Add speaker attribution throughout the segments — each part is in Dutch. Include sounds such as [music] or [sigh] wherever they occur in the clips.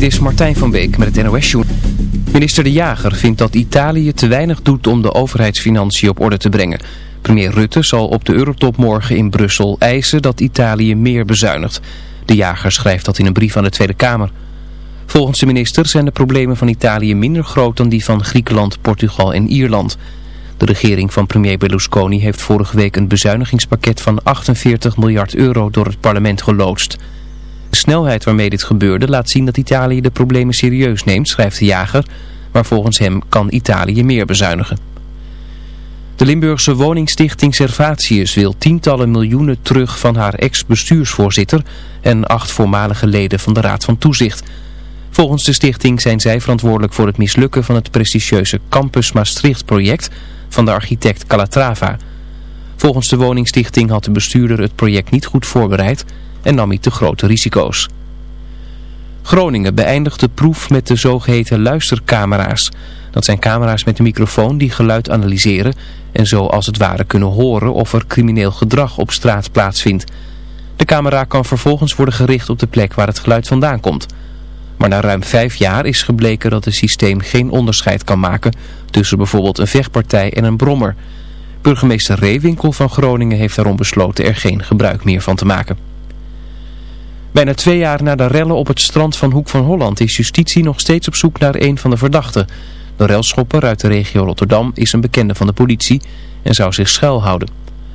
Speaker 1: Dit is Martijn van Beek met het NOS Journal. Minister De Jager vindt dat Italië te weinig doet om de overheidsfinanciën op orde te brengen. Premier Rutte zal op de Eurotop morgen in Brussel eisen dat Italië meer bezuinigt. De Jager schrijft dat in een brief aan de Tweede Kamer. Volgens de minister zijn de problemen van Italië minder groot dan die van Griekenland, Portugal en Ierland. De regering van premier Berlusconi heeft vorige week een bezuinigingspakket van 48 miljard euro door het parlement geloodst. De snelheid waarmee dit gebeurde laat zien dat Italië de problemen serieus neemt, schrijft de jager. Maar volgens hem kan Italië meer bezuinigen. De Limburgse woningstichting Servatius wil tientallen miljoenen terug van haar ex-bestuursvoorzitter en acht voormalige leden van de Raad van Toezicht. Volgens de stichting zijn zij verantwoordelijk voor het mislukken van het prestigieuze Campus Maastricht-project van de architect Calatrava. Volgens de woningstichting had de bestuurder het project niet goed voorbereid en nam hij te grote risico's. Groningen beëindigt de proef met de zogeheten luistercamera's. Dat zijn camera's met een microfoon die geluid analyseren en zo als het ware kunnen horen of er crimineel gedrag op straat plaatsvindt. De camera kan vervolgens worden gericht op de plek waar het geluid vandaan komt. Maar na ruim vijf jaar is gebleken dat het systeem geen onderscheid kan maken tussen bijvoorbeeld een vechtpartij en een brommer. Burgemeester Reewinkel van Groningen heeft daarom besloten er geen gebruik meer van te maken. Bijna twee jaar na de rellen op het strand van Hoek van Holland is justitie nog steeds op zoek naar een van de verdachten. De relschopper uit de regio Rotterdam is een bekende van de politie en zou zich schuilhouden.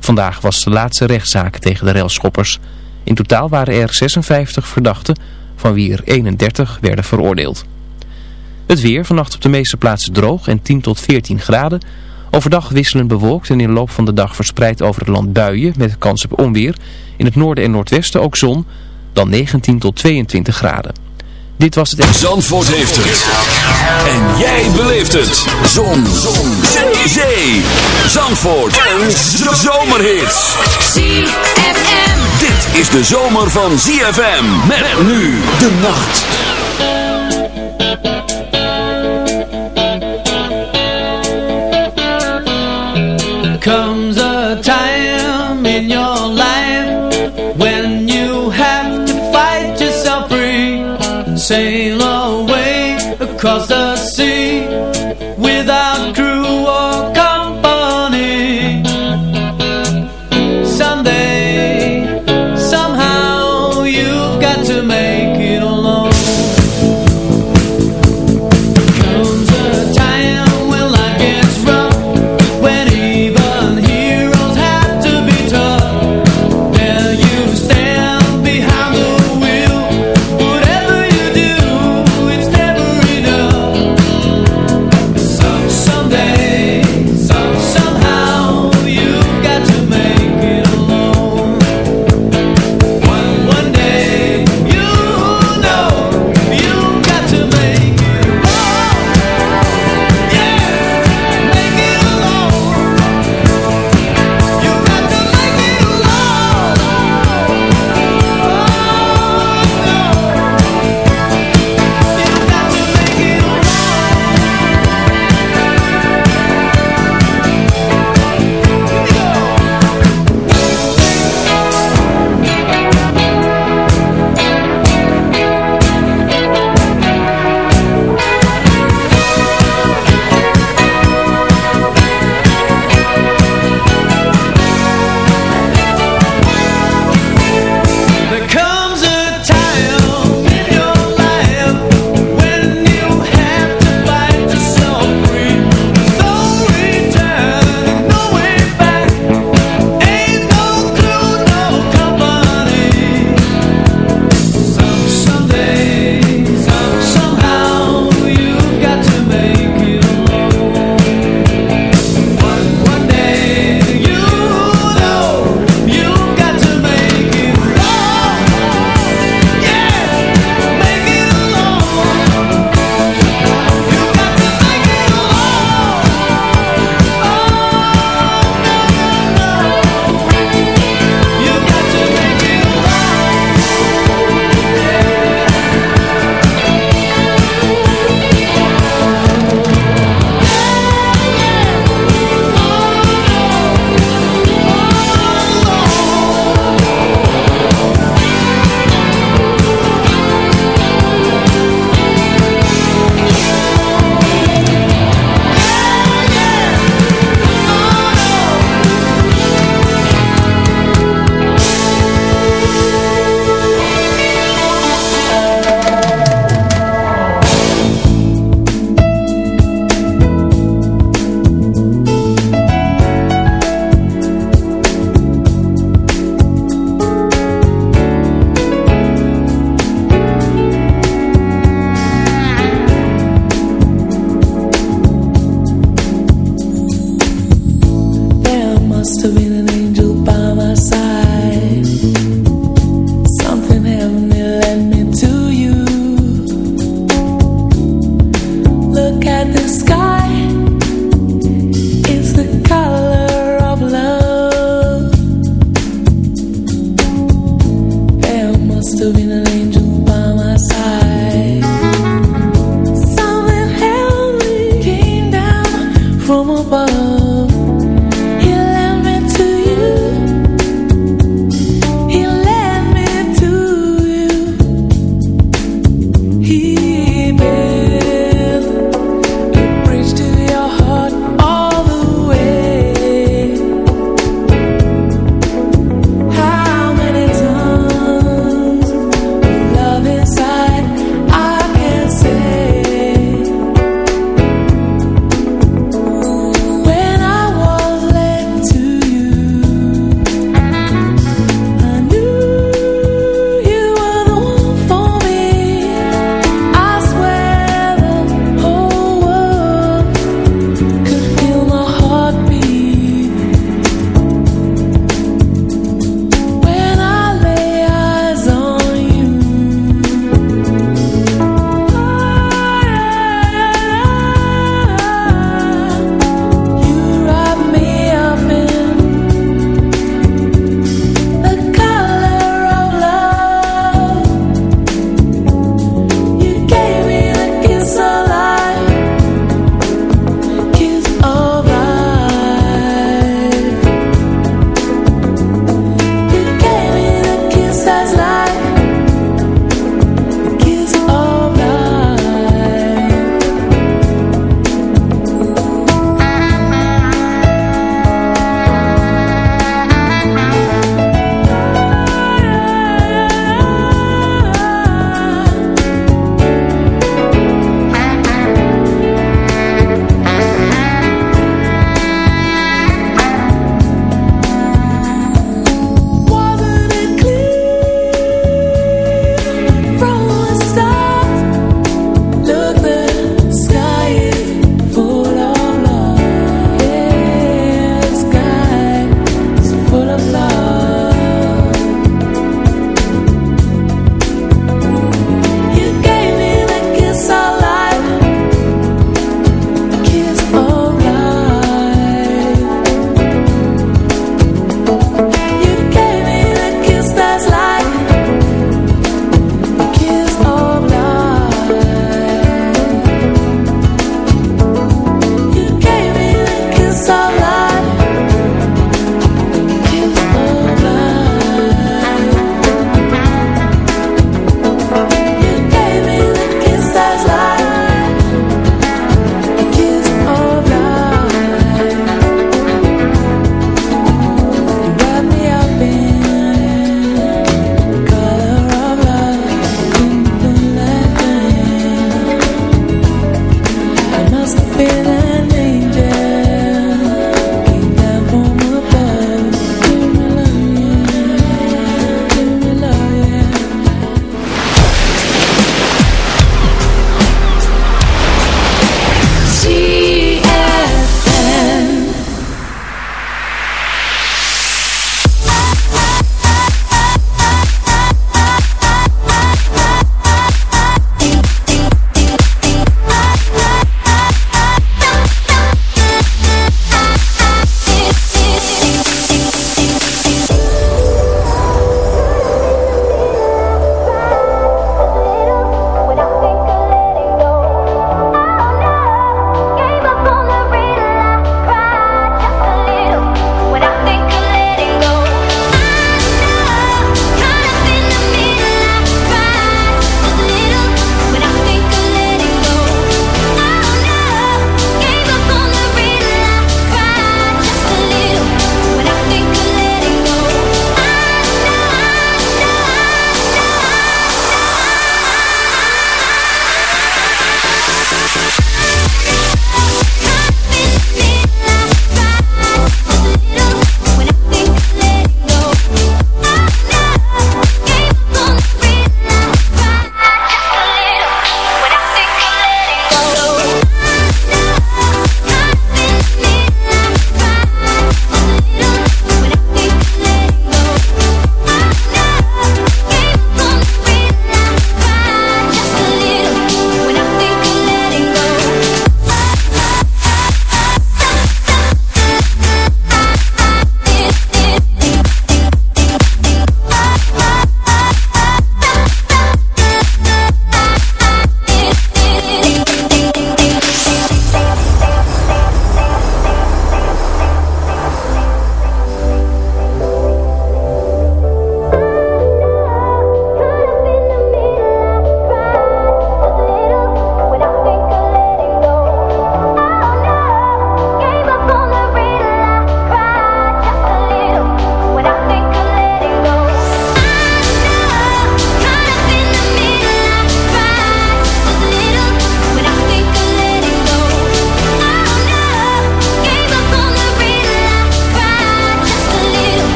Speaker 1: Vandaag was de laatste rechtszaak tegen de relschoppers. In totaal waren er 56 verdachten, van wie er 31 werden veroordeeld. Het weer vannacht op de meeste plaatsen droog en 10 tot 14 graden. Overdag wisselend bewolkt en in de loop van de dag verspreid over het land buien met kans op onweer. In het noorden en noordwesten ook zon dan 19 tot 22 graden. Dit was het...
Speaker 2: Zandvoort heeft het. En jij beleeft het. Zon. Zon. Zee. Zee. Zandvoort. Een zomerhit.
Speaker 3: ZFM.
Speaker 2: Dit is de zomer van ZFM. Met nu de nacht.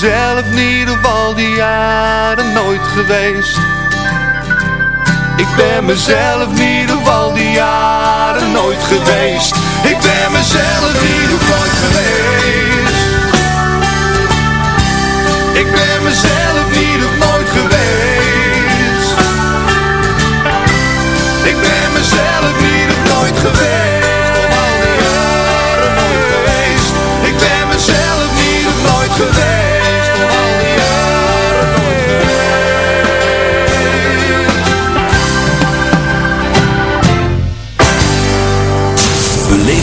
Speaker 4: mezelf niet op al die jaren nooit geweest. Ik ben mezelf niet op al die jaren nooit geweest. Ik ben mezelf niet op nooit geweest. Ik ben mezelf niet op nooit geweest. Ik ben mezelf niet op nooit geweest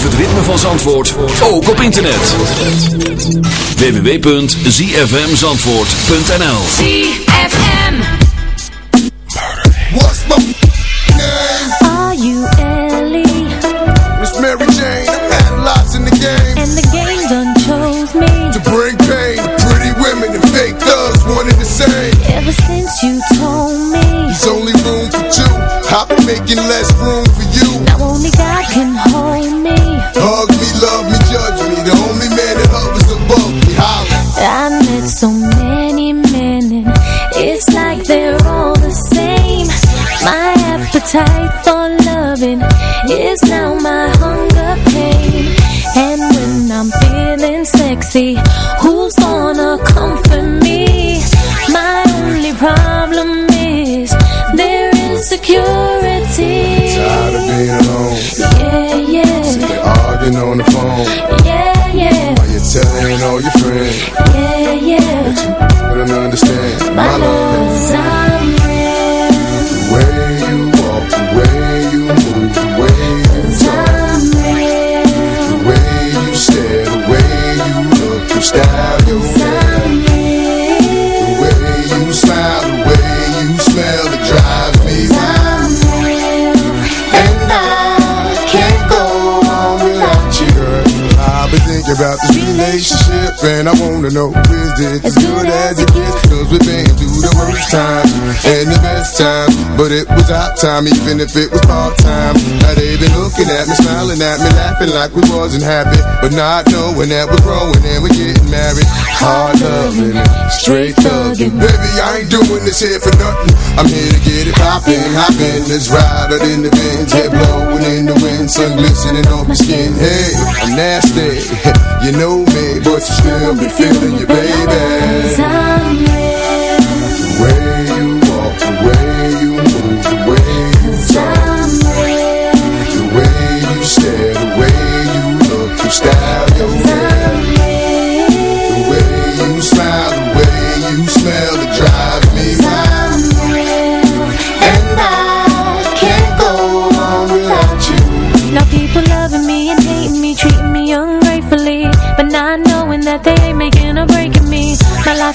Speaker 2: het ritme van Zandvoort, ook op internet. www.zfmzandvoort.nl
Speaker 3: ZFM.
Speaker 5: What's my name?
Speaker 6: Are you Ellie?
Speaker 5: Miss Mary Jane. I've had lots in the game
Speaker 6: And the game done chose me.
Speaker 5: to bring pain to pretty women and fake thugs, and the same.
Speaker 6: Ever since you told me.
Speaker 5: There's only room for two. I've been making less room
Speaker 6: and
Speaker 5: I wanna know Is it as good as it gets? Cause we've been through the worst times And the best times But it was our time even if it was part-time. Now they been looking at me, smiling at me Laughing like we wasn't happy But not knowing that we're growing and we're getting married. Hard loving, straight thugging. Baby, I ain't doing this here for nothing I'm here to get it poppin', hoppin' Let's ride out in the Benz Head blowing in the wind, sun glistening on my skin. Hey, I'm nasty, [laughs] you know me But you still be feeling you, baby.
Speaker 6: I'm
Speaker 5: The way you walk, the way you move The way you talk, the way you stare The way you look, you
Speaker 6: style,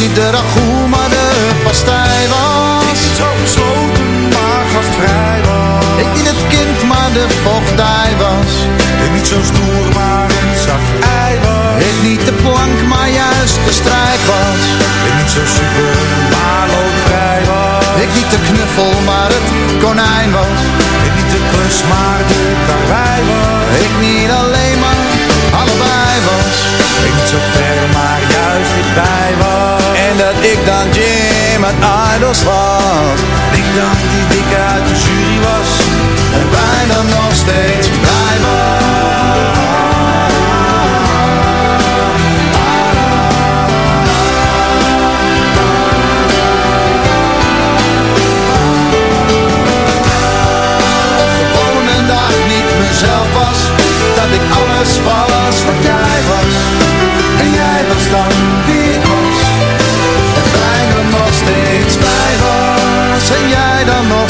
Speaker 7: niet de ragout, maar de pastij was Ik niet zo gesloten, maar gastvrij was ik niet het kind, maar de vochtdij was. Ik niet zo stoer, maar een zacht ei was. Ik niet de plank, maar juist de strijk was. Ik niet zo super, maar loodvrij was. Ik niet de knuffel, maar het konijn was. Ik niet de klus, maar de karwei was. Ik niet alleen, maar allebei was. Ik niet zo ver, maar juist dichtbij ik dan Jim uit Idols was. Ik dan die dikke uit de jury was. En bijna nog steeds blij niet mezelf was Dat ik alles was wat jij was En jij was dan